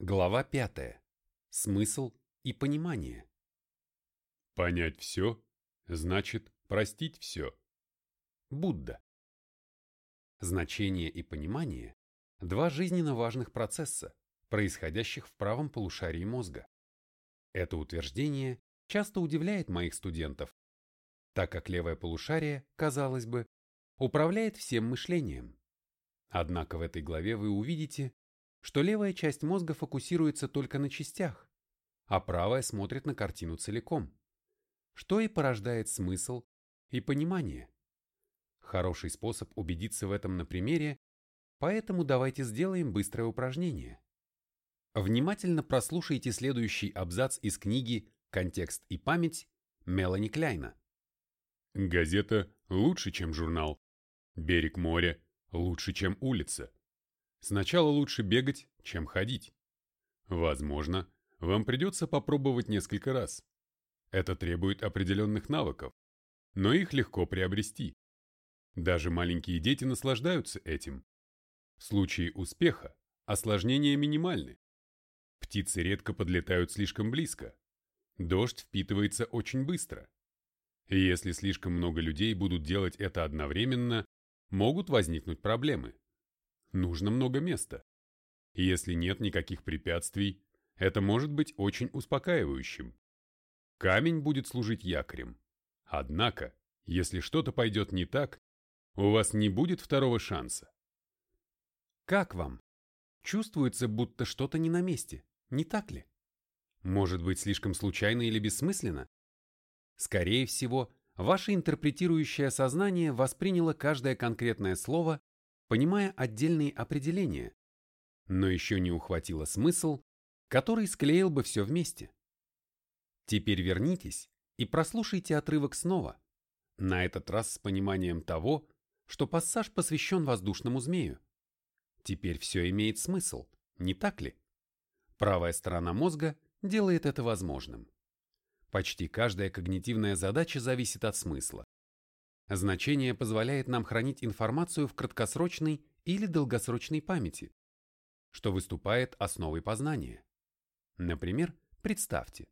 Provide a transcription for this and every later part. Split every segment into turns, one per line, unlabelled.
Глава 5. Смысл и понимание.
Понять все значит простить все.
Будда. Значение и понимание – два жизненно важных процесса, происходящих в правом полушарии мозга. Это утверждение часто удивляет моих студентов, так как левое полушарие, казалось бы, управляет всем мышлением. Однако в этой главе вы увидите, что левая часть мозга фокусируется только на частях, а правая смотрит на картину целиком, что и порождает смысл и понимание. Хороший способ убедиться в этом на примере, поэтому давайте сделаем быстрое упражнение. Внимательно прослушайте следующий абзац из книги «Контекст и память» Мелани Кляйна.
Газета лучше, чем журнал. Берег моря лучше, чем улица. Сначала лучше бегать, чем ходить. Возможно, вам придется попробовать несколько раз. Это требует определенных навыков, но их легко приобрести. Даже маленькие дети наслаждаются этим. В случае успеха осложнения минимальны. Птицы редко подлетают слишком близко. Дождь впитывается очень быстро. Если слишком много людей будут делать это одновременно, могут возникнуть проблемы нужно много места. Если нет никаких препятствий, это может быть очень успокаивающим. Камень будет служить якорем. Однако, если что-то пойдет не так, у вас не будет второго шанса.
Как вам? Чувствуется, будто что-то не на месте, не так ли? Может быть, слишком случайно или бессмысленно? Скорее всего, ваше интерпретирующее сознание восприняло каждое конкретное слово понимая отдельные определения, но еще не ухватила смысл, который склеил бы все вместе. Теперь вернитесь и прослушайте отрывок снова, на этот раз с пониманием того, что пассаж посвящен воздушному змею. Теперь все имеет смысл, не так ли? Правая сторона мозга делает это возможным. Почти каждая когнитивная задача зависит от смысла. Значение позволяет нам хранить информацию в краткосрочной или долгосрочной памяти, что выступает основой познания. Например, представьте,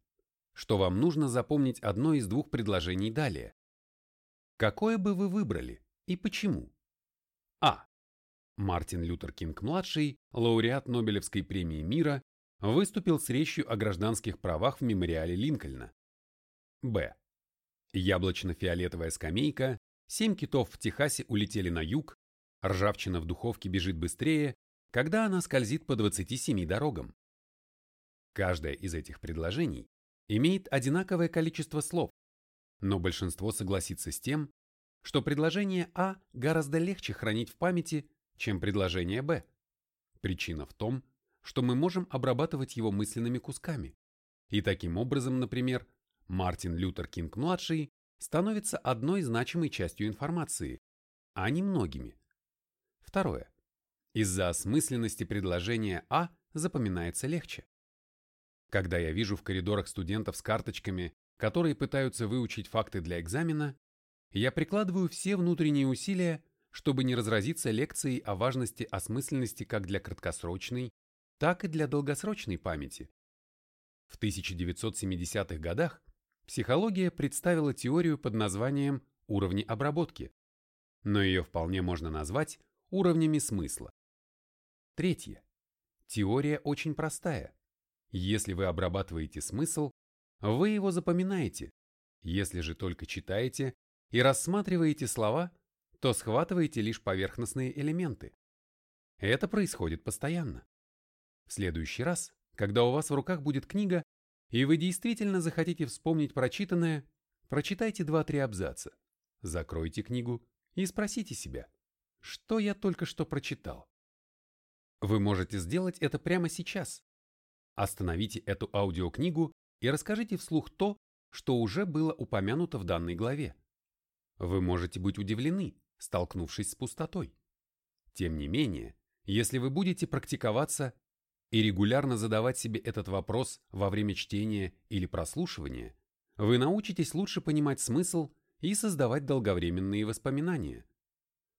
что вам нужно запомнить одно из двух предложений далее. Какое бы вы выбрали и почему? А. Мартин Лютер Кинг-младший, лауреат Нобелевской премии мира, выступил с речью о гражданских правах в мемориале Линкольна. Б. Яблочно-фиолетовая скамейка, семь китов в Техасе улетели на юг, ржавчина в духовке бежит быстрее, когда она скользит по 27 дорогам. Каждое из этих предложений имеет одинаковое количество слов, но большинство согласится с тем, что предложение А гораздо легче хранить в памяти, чем предложение Б. Причина в том, что мы можем обрабатывать его мысленными кусками. И таким образом, например, Мартин Лютер Кинг-младший становится одной значимой частью информации, а не многими. Второе. Из-за осмысленности предложения А запоминается легче. Когда я вижу в коридорах студентов с карточками, которые пытаются выучить факты для экзамена, я прикладываю все внутренние усилия, чтобы не разразиться лекцией о важности осмысленности как для краткосрочной, так и для долгосрочной памяти. В 1970-х годах психология представила теорию под названием «уровни обработки», но ее вполне можно назвать уровнями смысла. Третье. Теория очень простая. Если вы обрабатываете смысл, вы его запоминаете. Если же только читаете и рассматриваете слова, то схватываете лишь поверхностные элементы. Это происходит постоянно. В следующий раз, когда у вас в руках будет книга, и вы действительно захотите вспомнить прочитанное, прочитайте два-три абзаца, закройте книгу и спросите себя, что я только что прочитал. Вы можете сделать это прямо сейчас. Остановите эту аудиокнигу и расскажите вслух то, что уже было упомянуто в данной главе. Вы можете быть удивлены, столкнувшись с пустотой. Тем не менее, если вы будете практиковаться и регулярно задавать себе этот вопрос во время чтения или прослушивания, вы научитесь лучше понимать смысл и создавать долговременные воспоминания.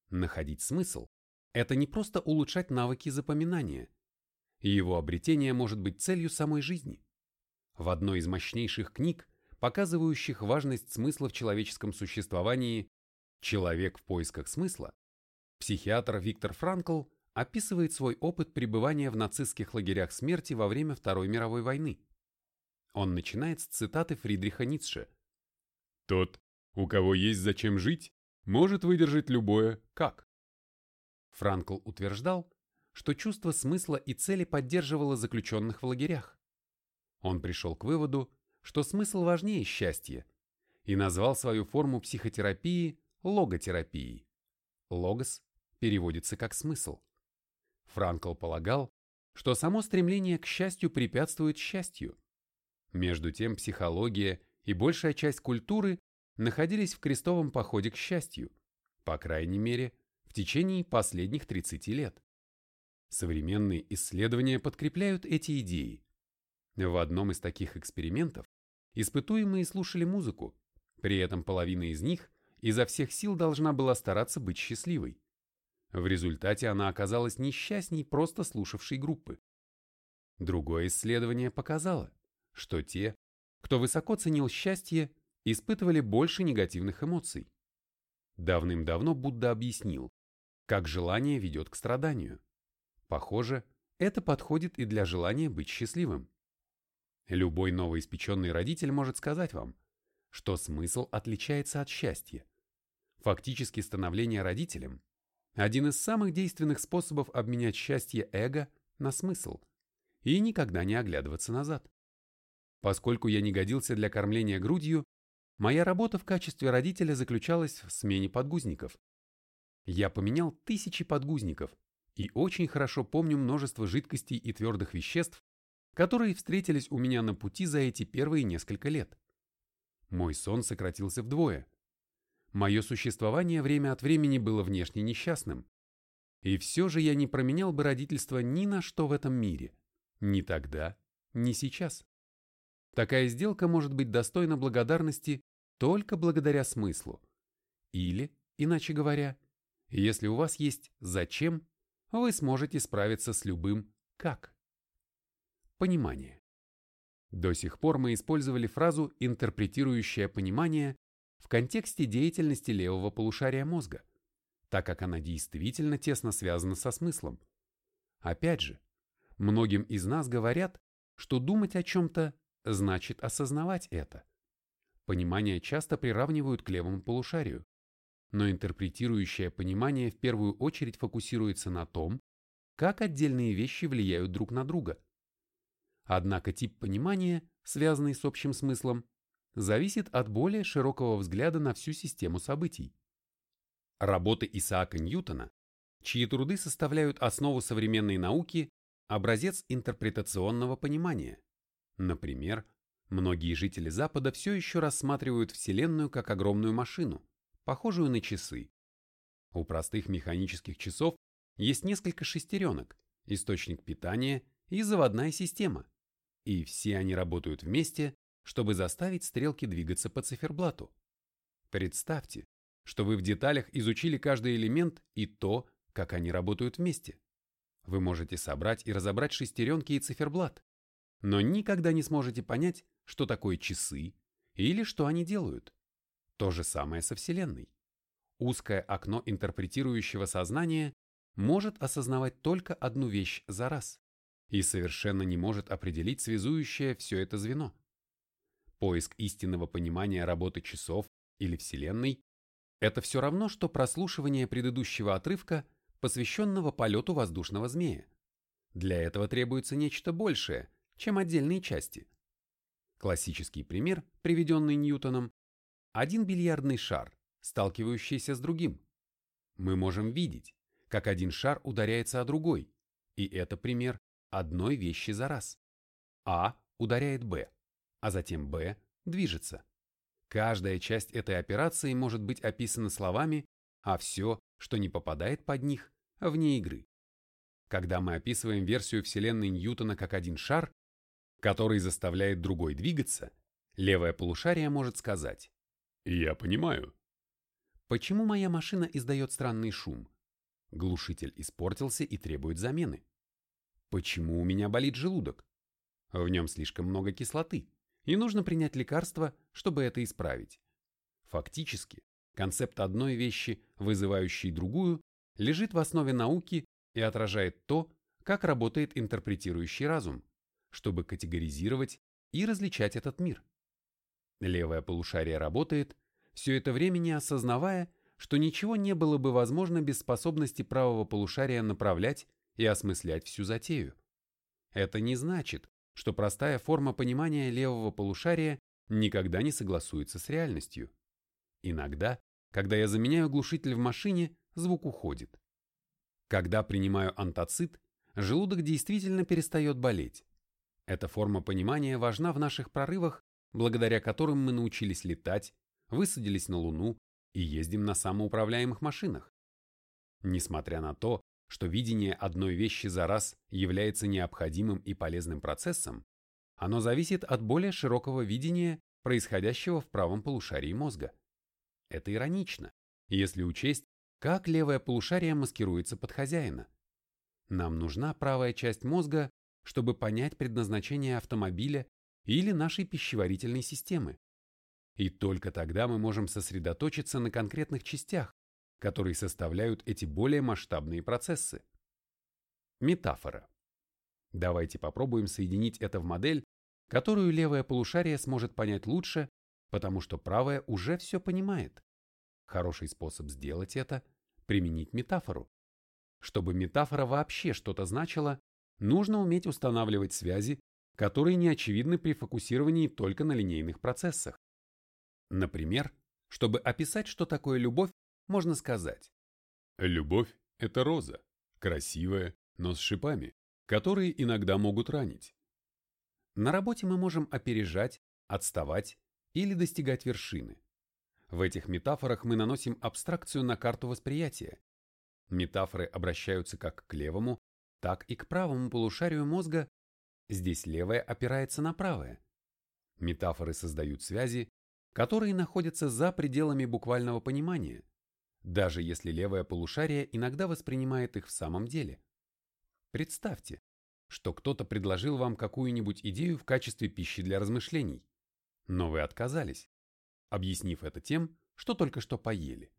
Находить смысл – это не просто улучшать навыки запоминания. его обретение может быть целью самой жизни. В одной из мощнейших книг, показывающих важность смысла в человеческом существовании «Человек в поисках смысла», психиатр Виктор Франкл описывает свой опыт пребывания в нацистских лагерях смерти во время Второй мировой войны. Он начинает с цитаты Фридриха Ницше.
«Тот, у кого есть зачем жить, может выдержать любое «как».
Франкл утверждал, что чувство смысла и цели поддерживало заключенных в лагерях. Он пришел к выводу, что смысл важнее счастья, и назвал свою форму психотерапии логотерапией. Логос переводится как смысл. Франкл полагал, что само стремление к счастью препятствует счастью. Между тем психология и большая часть культуры находились в крестовом походе к счастью, по крайней мере, в течение последних 30 лет. Современные исследования подкрепляют эти идеи. В одном из таких экспериментов испытуемые слушали музыку, при этом половина из них изо всех сил должна была стараться быть счастливой. В результате она оказалась несчастней просто слушавшей группы. Другое исследование показало, что те, кто высоко ценил счастье, испытывали больше негативных эмоций. Давным-давно Будда объяснил, как желание ведет к страданию. Похоже, это подходит и для желания быть счастливым. Любой новоиспеченный родитель может сказать вам, что смысл отличается от счастья. Фактически становление родителем – один из самых действенных способов обменять счастье эго на смысл и никогда не оглядываться назад. Поскольку я не годился для кормления грудью, моя работа в качестве родителя заключалась в смене подгузников. Я поменял тысячи подгузников и очень хорошо помню множество жидкостей и твердых веществ, которые встретились у меня на пути за эти первые несколько лет. Мой сон сократился вдвое. Мое существование время от времени было внешне несчастным. И все же я не променял бы родительство ни на что в этом мире. Ни тогда, ни сейчас. Такая сделка может быть достойна благодарности только благодаря смыслу. Или, иначе говоря, если у вас есть «зачем», вы сможете справиться с любым «как». Понимание. До сих пор мы использовали фразу «интерпретирующее понимание» в контексте деятельности левого полушария мозга, так как она действительно тесно связана со смыслом. Опять же, многим из нас говорят, что думать о чем-то значит осознавать это. Понимание часто приравнивают к левому полушарию, но интерпретирующее понимание в первую очередь фокусируется на том, как отдельные вещи влияют друг на друга. Однако тип понимания, связанный с общим смыслом, зависит от более широкого взгляда на всю систему событий. Работы Исаака Ньютона, чьи труды составляют основу современной науки, образец интерпретационного понимания. Например, многие жители Запада все еще рассматривают Вселенную как огромную машину, похожую на часы. У простых механических часов есть несколько шестеренок, источник питания и заводная система. И все они работают вместе, чтобы заставить стрелки двигаться по циферблату. Представьте, что вы в деталях изучили каждый элемент и то, как они работают вместе. Вы можете собрать и разобрать шестеренки и циферблат, но никогда не сможете понять, что такое часы или что они делают. То же самое со Вселенной. Узкое окно интерпретирующего сознания может осознавать только одну вещь за раз и совершенно не может определить связующее все это звено. Поиск истинного понимания работы часов или Вселенной – это все равно, что прослушивание предыдущего отрывка, посвященного полету воздушного змея. Для этого требуется нечто большее, чем отдельные части. Классический пример, приведенный Ньютоном, один бильярдный шар, сталкивающийся с другим. Мы можем видеть, как один шар ударяется о другой, и это пример одной вещи за раз. А ударяет Б, а затем Б движется. Каждая часть этой операции может быть описана словами, а все, что не попадает под них, вне игры. Когда мы описываем версию Вселенной Ньютона как один шар, который заставляет другой двигаться, левое полушарие может сказать «Я понимаю». Почему моя машина издает странный шум? Глушитель испортился и требует замены. Почему у меня болит желудок? В нем слишком много кислоты, и нужно принять лекарство, чтобы это исправить. Фактически, концепт одной вещи, вызывающей другую, лежит в основе науки и отражает то, как работает интерпретирующий разум, чтобы категоризировать и различать этот мир. Левое полушарие работает, все это время не осознавая, что ничего не было бы возможно без способности правого полушария направлять и осмыслять всю затею. Это не значит, что простая форма понимания левого полушария никогда не согласуется с реальностью. Иногда, когда я заменяю глушитель в машине, звук уходит. Когда принимаю антацид, желудок действительно перестает болеть. Эта форма понимания важна в наших прорывах, благодаря которым мы научились летать, высадились на Луну и ездим на самоуправляемых машинах. Несмотря на то, что видение одной вещи за раз является необходимым и полезным процессом, оно зависит от более широкого видения, происходящего в правом полушарии мозга. Это иронично, если учесть, как левое полушарие маскируется под хозяина. Нам нужна правая часть мозга, чтобы понять предназначение автомобиля или нашей пищеварительной системы. И только тогда мы можем сосредоточиться на конкретных частях, которые составляют эти более масштабные процессы. Метафора. Давайте попробуем соединить это в модель, которую левое полушарие сможет понять лучше, потому что правое уже все понимает. Хороший способ сделать это – применить метафору. Чтобы метафора вообще что-то значила, нужно уметь устанавливать связи, которые не очевидны при фокусировании только на линейных процессах. Например, чтобы описать, что такое любовь, можно сказать.
Любовь – это роза, красивая, но с шипами, которые иногда могут ранить.
На работе мы можем опережать, отставать или достигать вершины. В этих метафорах мы наносим абстракцию на карту восприятия. Метафоры обращаются как к левому, так и к правому полушарию мозга. Здесь левое опирается на правое. Метафоры создают связи, которые находятся за пределами буквального понимания, даже если левое полушарие иногда воспринимает их в самом деле. Представьте, что кто-то предложил вам какую-нибудь идею в качестве пищи для размышлений, но вы отказались, объяснив это тем, что только что поели.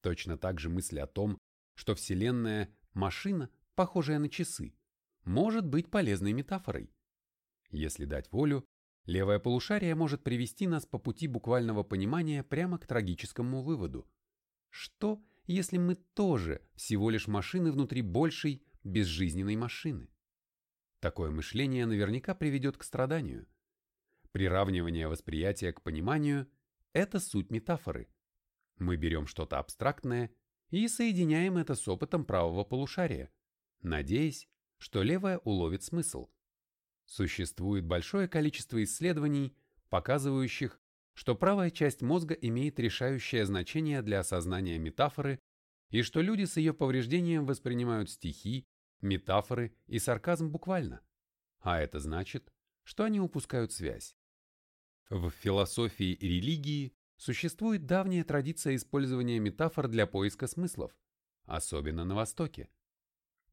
Точно так же мысль о том, что Вселенная – машина, похожая на часы, может быть полезной метафорой. Если дать волю, левое полушарие может привести нас по пути буквального понимания прямо к трагическому выводу – что, если мы тоже всего лишь машины внутри большей, безжизненной машины? Такое мышление наверняка приведет к страданию. Приравнивание восприятия к пониманию – это суть метафоры. Мы берем что-то абстрактное и соединяем это с опытом правого полушария, надеясь, что левое уловит смысл. Существует большое количество исследований, показывающих, что правая часть мозга имеет решающее значение для осознания метафоры и что люди с ее повреждением воспринимают стихи, метафоры и сарказм буквально. А это значит, что они упускают связь. В философии и религии существует давняя традиция использования метафор для поиска смыслов, особенно на Востоке.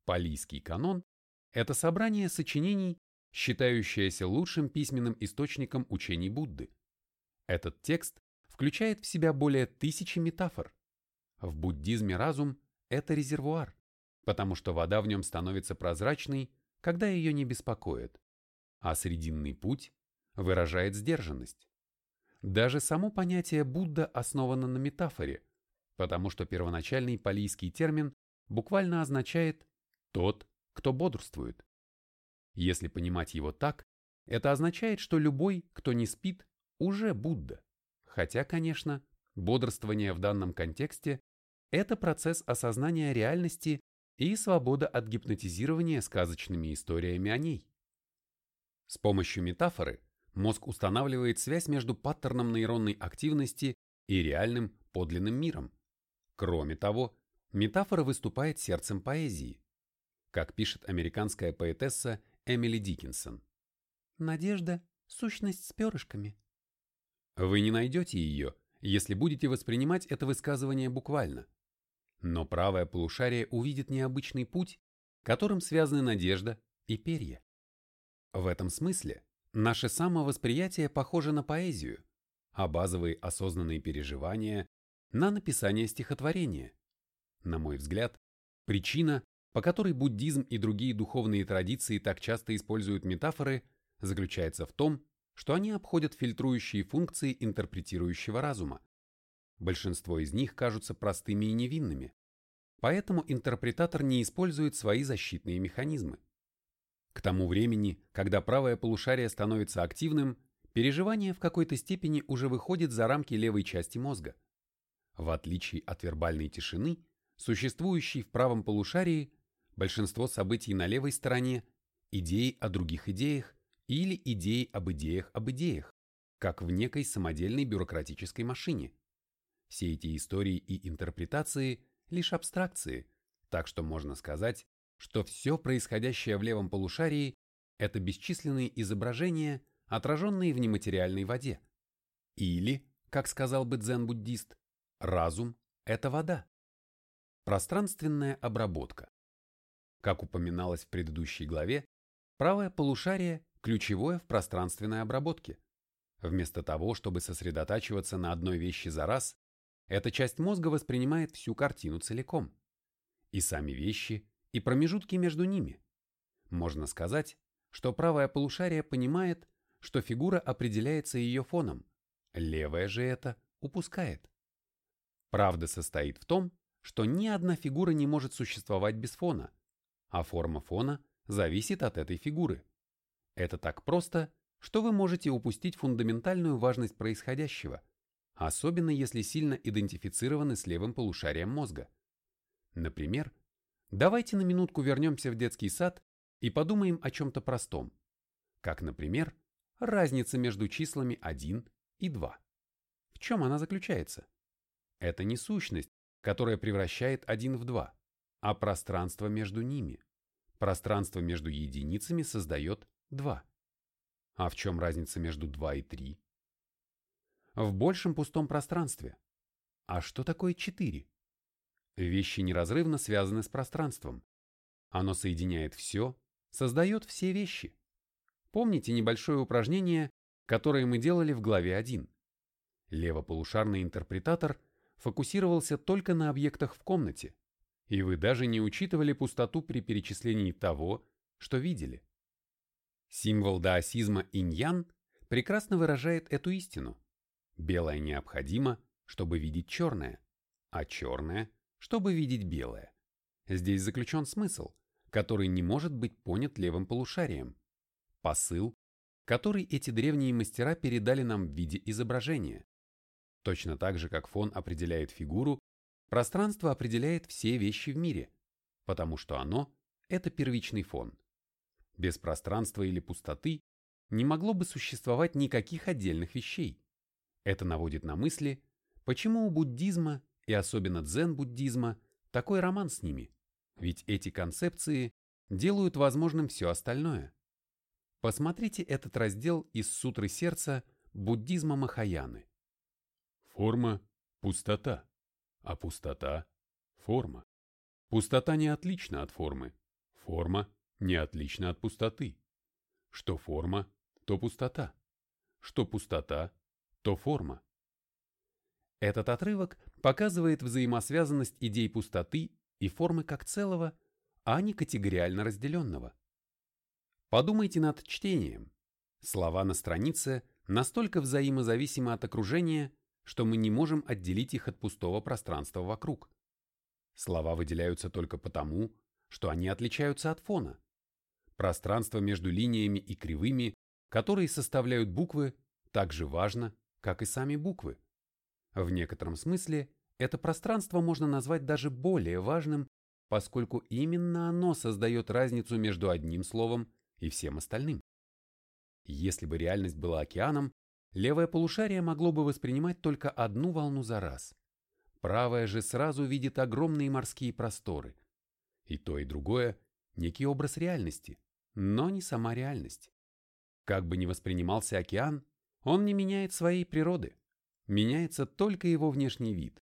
Палийский канон – это собрание сочинений, считающееся лучшим письменным источником учений Будды. Этот текст включает в себя более тысячи метафор. В буддизме разум – это резервуар, потому что вода в нем становится прозрачной, когда ее не беспокоит, а срединный путь выражает сдержанность. Даже само понятие Будда основано на метафоре, потому что первоначальный палийский термин буквально означает «тот, кто бодрствует». Если понимать его так, это означает, что любой, кто не спит, уже Будда. Хотя, конечно, бодрствование в данном контексте – это процесс осознания реальности и свобода от гипнотизирования сказочными историями о ней. С помощью метафоры мозг устанавливает связь между паттерном нейронной активности и реальным подлинным миром. Кроме того, метафора выступает сердцем поэзии. Как пишет американская поэтесса Эмили Диккенсон. «Надежда – сущность с перышками. Вы не найдете ее, если будете воспринимать это высказывание буквально. Но правое полушарие увидит необычный путь, которым связаны надежда, и перья. В этом смысле наше самовосприятие похоже на поэзию, а базовые осознанные переживания – на написание стихотворения. На мой взгляд, причина, по которой буддизм и другие духовные традиции так часто используют метафоры, заключается в том, что они обходят фильтрующие функции интерпретирующего разума. Большинство из них кажутся простыми и невинными, поэтому интерпретатор не использует свои защитные механизмы. К тому времени, когда правое полушарие становится активным, переживание в какой-то степени уже выходит за рамки левой части мозга. В отличие от вербальной тишины, существующей в правом полушарии, большинство событий на левой стороне – идеи о других идеях или идеи об идеях об идеях, как в некой самодельной бюрократической машине. Все эти истории и интерпретации – лишь абстракции, так что можно сказать, что все происходящее в левом полушарии – это бесчисленные изображения, отраженные в нематериальной воде. Или, как сказал бы дзен-буддист, разум – это вода. Пространственная обработка. Как упоминалось в предыдущей главе, правое полушарие – ключевое в пространственной обработке. Вместо того, чтобы сосредотачиваться на одной вещи за раз, эта часть мозга воспринимает всю картину целиком. И сами вещи, и промежутки между ними. Можно сказать, что правое полушарие понимает, что фигура определяется ее фоном, левое же это упускает. Правда состоит в том, что ни одна фигура не может существовать без фона, а форма фона зависит от этой фигуры. Это так просто, что вы можете упустить фундаментальную важность происходящего, особенно если сильно идентифицированы с левым полушарием мозга. Например, Давайте на минутку вернемся в детский сад и подумаем о чем-то простом, как, например, разница между числами 1 и 2. В чем она заключается? Это не сущность, которая превращает 1 в 2, а пространство между ними. Пространство между единицами создает 2. А в чем разница между 2 и 3? В большем пустом пространстве. А что такое 4? Вещи неразрывно связаны с пространством. Оно соединяет все, создает все вещи. Помните небольшое упражнение, которое мы делали в главе 1? Левополушарный интерпретатор фокусировался только на объектах в комнате, и вы даже не учитывали пустоту при перечислении того, что видели. Символ даосизма иньян прекрасно выражает эту истину. Белое необходимо, чтобы видеть черное, а черное чтобы видеть белое. Здесь заключен смысл, который не может быть понят левым полушарием. Посыл, который эти древние мастера передали нам в виде изображения. Точно так же, как фон определяет фигуру, пространство определяет все вещи в мире, потому что оно – это первичный фон. Без пространства или пустоты не могло бы существовать никаких отдельных вещей. Это наводит на мысли, почему у буддизма и особенно дзен-буддизма, такой роман с ними, ведь эти концепции делают возможным все остальное. Посмотрите этот раздел из Сутры сердца буддизма Махаяны.
Форма – пустота, а пустота – форма. Пустота не отлична от формы, форма не отлична от пустоты. Что форма, то пустота. Что пустота, то форма.
Этот отрывок показывает взаимосвязанность идей пустоты и формы как целого, а не категориально разделенного. Подумайте над чтением. Слова на странице настолько взаимозависимы от окружения, что мы не можем отделить их от пустого пространства вокруг. Слова выделяются только потому, что они отличаются от фона. Пространство между линиями и кривыми, которые составляют буквы, так же важно, как и сами буквы. В некотором смысле это пространство можно назвать даже более важным, поскольку именно оно создает разницу между одним словом и всем остальным. Если бы реальность была океаном, левое полушарие могло бы воспринимать только одну волну за раз. Правое же сразу видит огромные морские просторы. И то, и другое – некий образ реальности, но не сама реальность. Как бы ни воспринимался океан, он не меняет своей природы меняется только его внешний вид.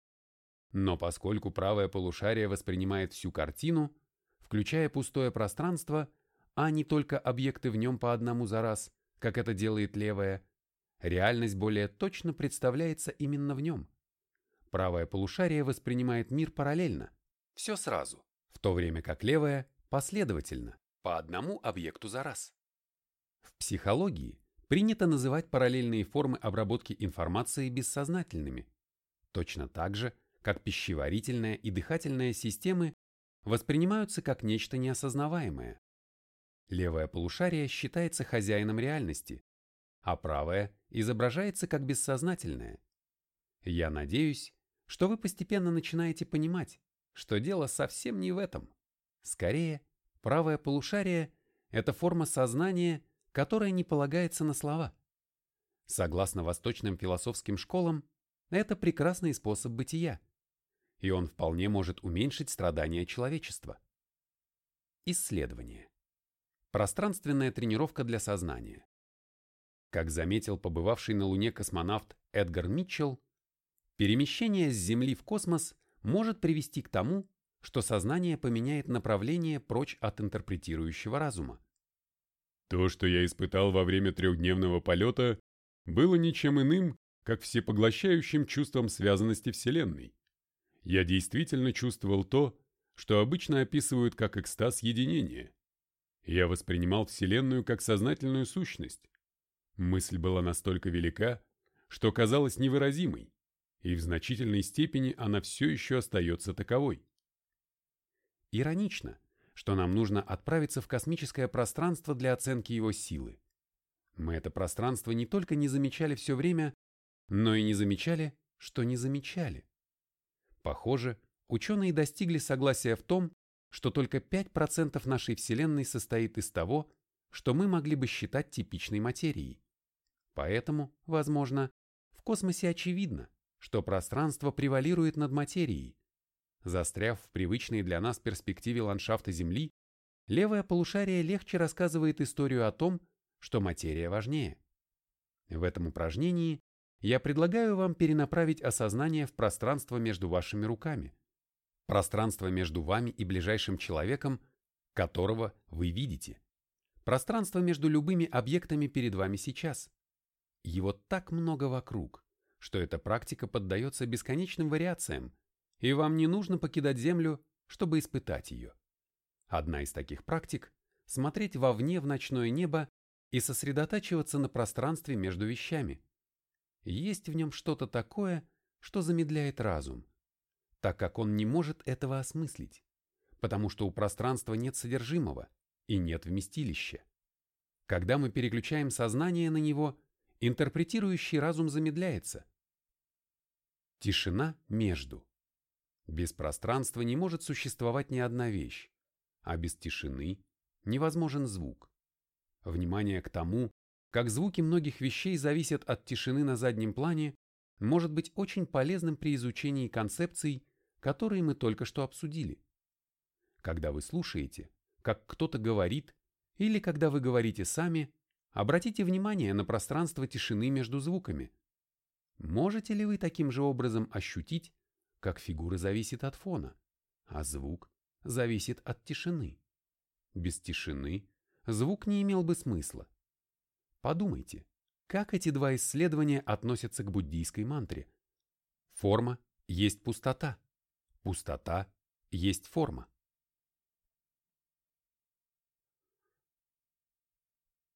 Но поскольку правое полушарие воспринимает всю картину, включая пустое пространство, а не только объекты в нем по одному за раз, как это делает левая, реальность более точно представляется именно в нем. Правое полушарие воспринимает мир параллельно, все сразу, в то время как левое – последовательно, по одному объекту за раз. В психологии принято называть параллельные формы обработки информации бессознательными, точно так же, как пищеварительная и дыхательная системы воспринимаются как нечто неосознаваемое. Левое полушарие считается хозяином реальности, а правое изображается как бессознательное. Я надеюсь, что вы постепенно начинаете понимать, что дело совсем не в этом. Скорее, правое полушарие – это форма сознания, которая не полагается на слова. Согласно восточным философским школам, это прекрасный способ бытия, и он вполне может уменьшить страдания человечества. Исследование. Пространственная тренировка для сознания. Как заметил побывавший на Луне космонавт Эдгар Митчелл, перемещение с Земли в космос может привести к тому, что сознание поменяет направление прочь от интерпретирующего разума.
То, что я испытал во время трехдневного полета, было ничем иным, как всепоглощающим чувством связанности Вселенной. Я действительно чувствовал то, что обычно описывают как экстаз единения. Я воспринимал Вселенную как сознательную сущность. Мысль была настолько велика, что казалась невыразимой, и в значительной степени она все еще остается таковой.
Иронично, что нам нужно отправиться в космическое пространство для оценки его силы. Мы это пространство не только не замечали все время, но и не замечали, что не замечали. Похоже, ученые достигли согласия в том, что только 5% нашей Вселенной состоит из того, что мы могли бы считать типичной материей. Поэтому, возможно, в космосе очевидно, что пространство превалирует над материей. Застряв в привычной для нас перспективе ландшафта Земли, левое полушарие легче рассказывает историю о том, что материя важнее. В этом упражнении я предлагаю вам перенаправить осознание в пространство между вашими руками, Пространство между вами и ближайшим человеком, которого вы видите. Пространство между любыми объектами перед вами сейчас. Его так много вокруг, что эта практика поддается бесконечным вариациям, и вам не нужно покидать Землю, чтобы испытать ее. Одна из таких практик – смотреть вовне в ночное небо и сосредотачиваться на пространстве между вещами. Есть в нем что-то такое, что замедляет разум – так как он не может этого осмыслить, потому что у пространства нет содержимого и нет вместилища. Когда мы переключаем сознание на него, интерпретирующий разум замедляется. Тишина между. Без пространства не может существовать ни одна вещь, а без тишины невозможен звук. Внимание к тому, как звуки многих вещей зависят от тишины на заднем плане, может быть очень полезным при изучении концепций, которые мы только что обсудили. Когда вы слушаете, как кто-то говорит, или когда вы говорите сами, обратите внимание на пространство тишины между звуками. Можете ли вы таким же образом ощутить, как фигура зависит от фона, а звук зависит от тишины? Без тишины звук не имел бы смысла. Подумайте, как эти два исследования относятся к буддийской мантре. Форма есть пустота. Пустота есть форма.